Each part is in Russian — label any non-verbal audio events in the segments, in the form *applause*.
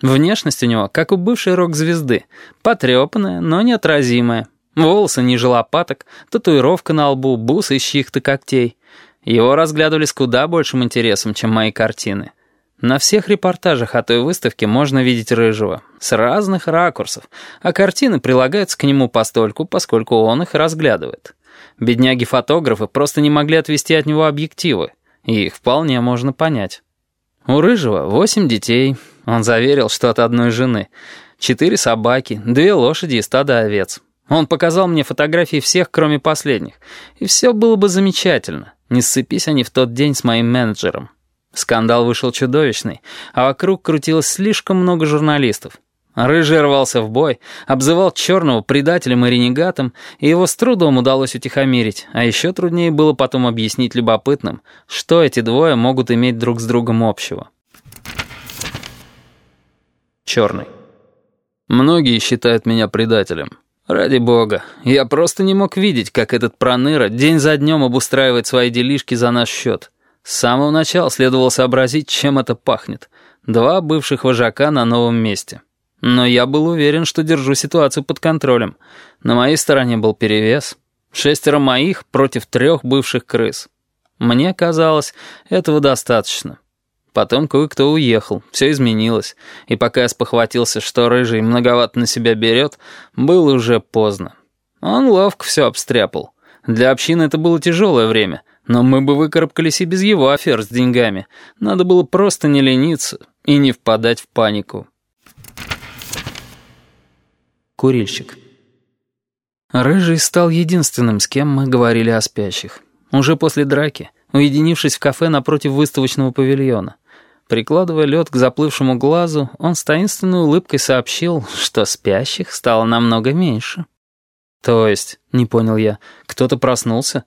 Внешность у него, как у бывшей рок-звезды, потрепанная, но неотразимая. Волосы ниже лопаток, татуировка на лбу, бусы из чьих-то когтей. Его разглядывали с куда большим интересом, чем мои картины. На всех репортажах о той выставке можно видеть Рыжего, с разных ракурсов, а картины прилагаются к нему постольку, поскольку он их разглядывает. Бедняги-фотографы просто не могли отвести от него объективы, и их вполне можно понять. У Рыжего восемь детей, он заверил, что от одной жены, четыре собаки, две лошади и стадо овец. Он показал мне фотографии всех, кроме последних, и все было бы замечательно, не сцепись они в тот день с моим менеджером. Скандал вышел чудовищный, а вокруг крутилось слишком много журналистов. Рыжий рвался в бой, обзывал черного предателем и ренегатом, и его с трудом удалось утихомирить, а еще труднее было потом объяснить любопытным, что эти двое могут иметь друг с другом общего. Черный. Многие считают меня предателем. Ради бога, я просто не мог видеть, как этот проныра день за днем обустраивает свои делишки за наш счет. С самого начала следовало сообразить, чем это пахнет. Два бывших вожака на новом месте. Но я был уверен, что держу ситуацию под контролем. На моей стороне был перевес. Шестеро моих против трех бывших крыс. Мне казалось, этого достаточно. Потом кое-кто уехал, все изменилось. И пока я спохватился, что рыжий многовато на себя берет, было уже поздно. Он ловко все обстряпал. Для общины это было тяжелое время, но мы бы выкарабкались и без его афер с деньгами. Надо было просто не лениться и не впадать в панику. Курильщик. Рыжий стал единственным, с кем мы говорили о спящих. Уже после драки, уединившись в кафе напротив выставочного павильона. Прикладывая лед к заплывшему глазу, он с таинственной улыбкой сообщил, что спящих стало намного меньше. «То есть?» — не понял я. «Кто-то проснулся?»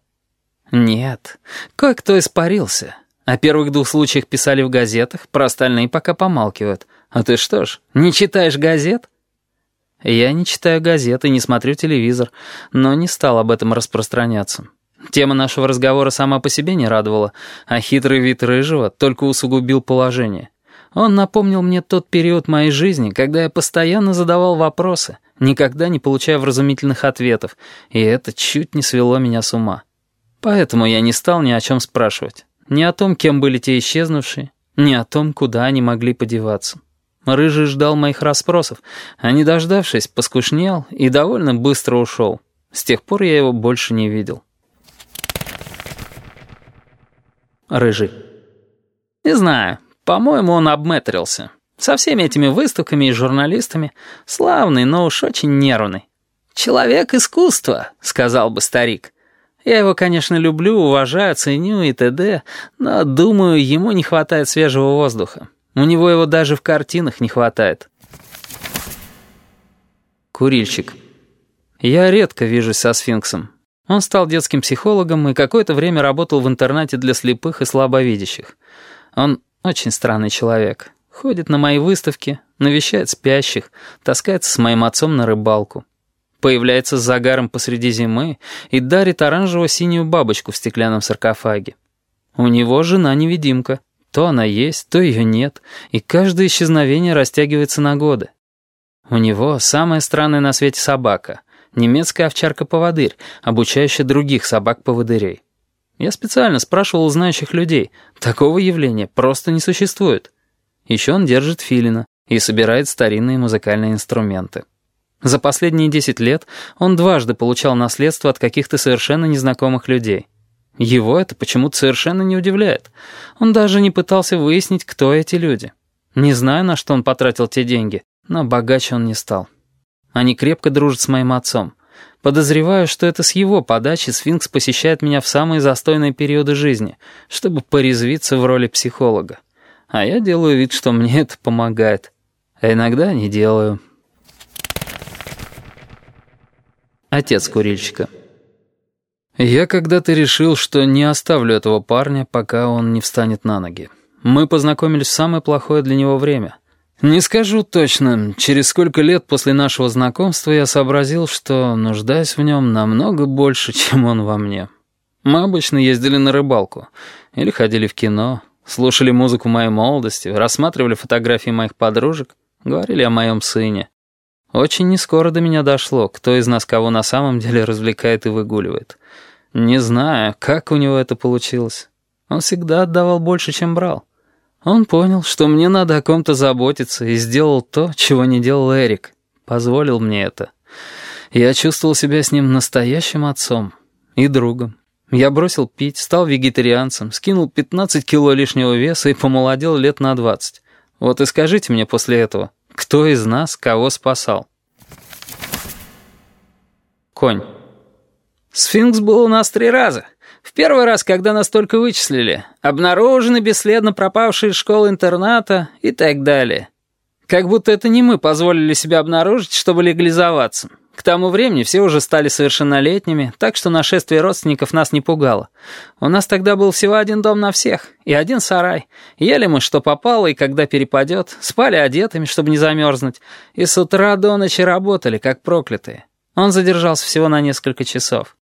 «Нет, кое-кто испарился. О первых двух случаях писали в газетах, про остальные пока помалкивают. А ты что ж, не читаешь газет?» Я не читаю газеты, не смотрю телевизор, но не стал об этом распространяться. Тема нашего разговора сама по себе не радовала, а хитрый вид Рыжего только усугубил положение. Он напомнил мне тот период моей жизни, когда я постоянно задавал вопросы, никогда не получая вразумительных ответов, и это чуть не свело меня с ума. Поэтому я не стал ни о чем спрашивать. Ни о том, кем были те исчезнувшие, ни о том, куда они могли подеваться. Рыжий ждал моих расспросов, а не дождавшись, поскушнел и довольно быстро ушел. С тех пор я его больше не видел. Рыжий. Не знаю, по-моему, он обметрился. Со всеми этими выставками и журналистами. Славный, но уж очень нервный. «Человек искусства», — сказал бы старик. Я его, конечно, люблю, уважаю, ценю и т.д., но, думаю, ему не хватает свежего воздуха. У него его даже в картинах не хватает. Курильщик. Я редко вижусь со сфинксом. Он стал детским психологом и какое-то время работал в интернате для слепых и слабовидящих. Он очень странный человек. Ходит на мои выставки, навещает спящих, таскается с моим отцом на рыбалку. Появляется с загаром посреди зимы и дарит оранжево-синюю бабочку в стеклянном саркофаге. У него жена-невидимка. То она есть, то ее нет, и каждое исчезновение растягивается на годы. У него самая странная на свете собака, немецкая овчарка-поводырь, обучающая других собак-поводырей. Я специально спрашивал у знающих людей, такого явления просто не существует. Еще он держит филина и собирает старинные музыкальные инструменты. За последние 10 лет он дважды получал наследство от каких-то совершенно незнакомых людей. Его это почему-то совершенно не удивляет. Он даже не пытался выяснить, кто эти люди. Не знаю, на что он потратил те деньги, но богаче он не стал. Они крепко дружат с моим отцом. Подозреваю, что это с его подачи сфинкс посещает меня в самые застойные периоды жизни, чтобы порезвиться в роли психолога. А я делаю вид, что мне это помогает. А иногда не делаю. Отец курильщика. Я когда-то решил, что не оставлю этого парня, пока он не встанет на ноги. Мы познакомились в самое плохое для него время. Не скажу точно, через сколько лет после нашего знакомства я сообразил, что нуждаюсь в нем намного больше, *laughs* чем он во мне. Мы обычно ездили на рыбалку или ходили в кино, слушали музыку моей молодости, рассматривали фотографии моих подружек, Говорили о моем сыне. Очень нескоро до меня дошло, кто из нас кого на самом деле развлекает и выгуливает. Не знаю, как у него это получилось. Он всегда отдавал больше, чем брал. Он понял, что мне надо о ком-то заботиться, и сделал то, чего не делал Эрик. Позволил мне это. Я чувствовал себя с ним настоящим отцом и другом. Я бросил пить, стал вегетарианцем, скинул 15 кило лишнего веса и помолодел лет на 20. Вот и скажите мне после этого, кто из нас кого спасал? Конь. Сфинкс был у нас три раза. В первый раз, когда нас только вычислили, обнаружены бесследно пропавшие из школы-интерната и так далее. Как будто это не мы позволили себя обнаружить, чтобы легализоваться. К тому времени все уже стали совершеннолетними, так что нашествие родственников нас не пугало. У нас тогда был всего один дом на всех и один сарай. Ели мы, что попало, и когда перепадет, спали одетыми, чтобы не замерзнуть, и с утра до ночи работали, как проклятые. Он задержался всего на несколько часов.